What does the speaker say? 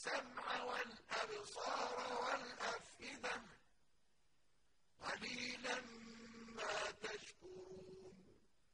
السَّمْعَ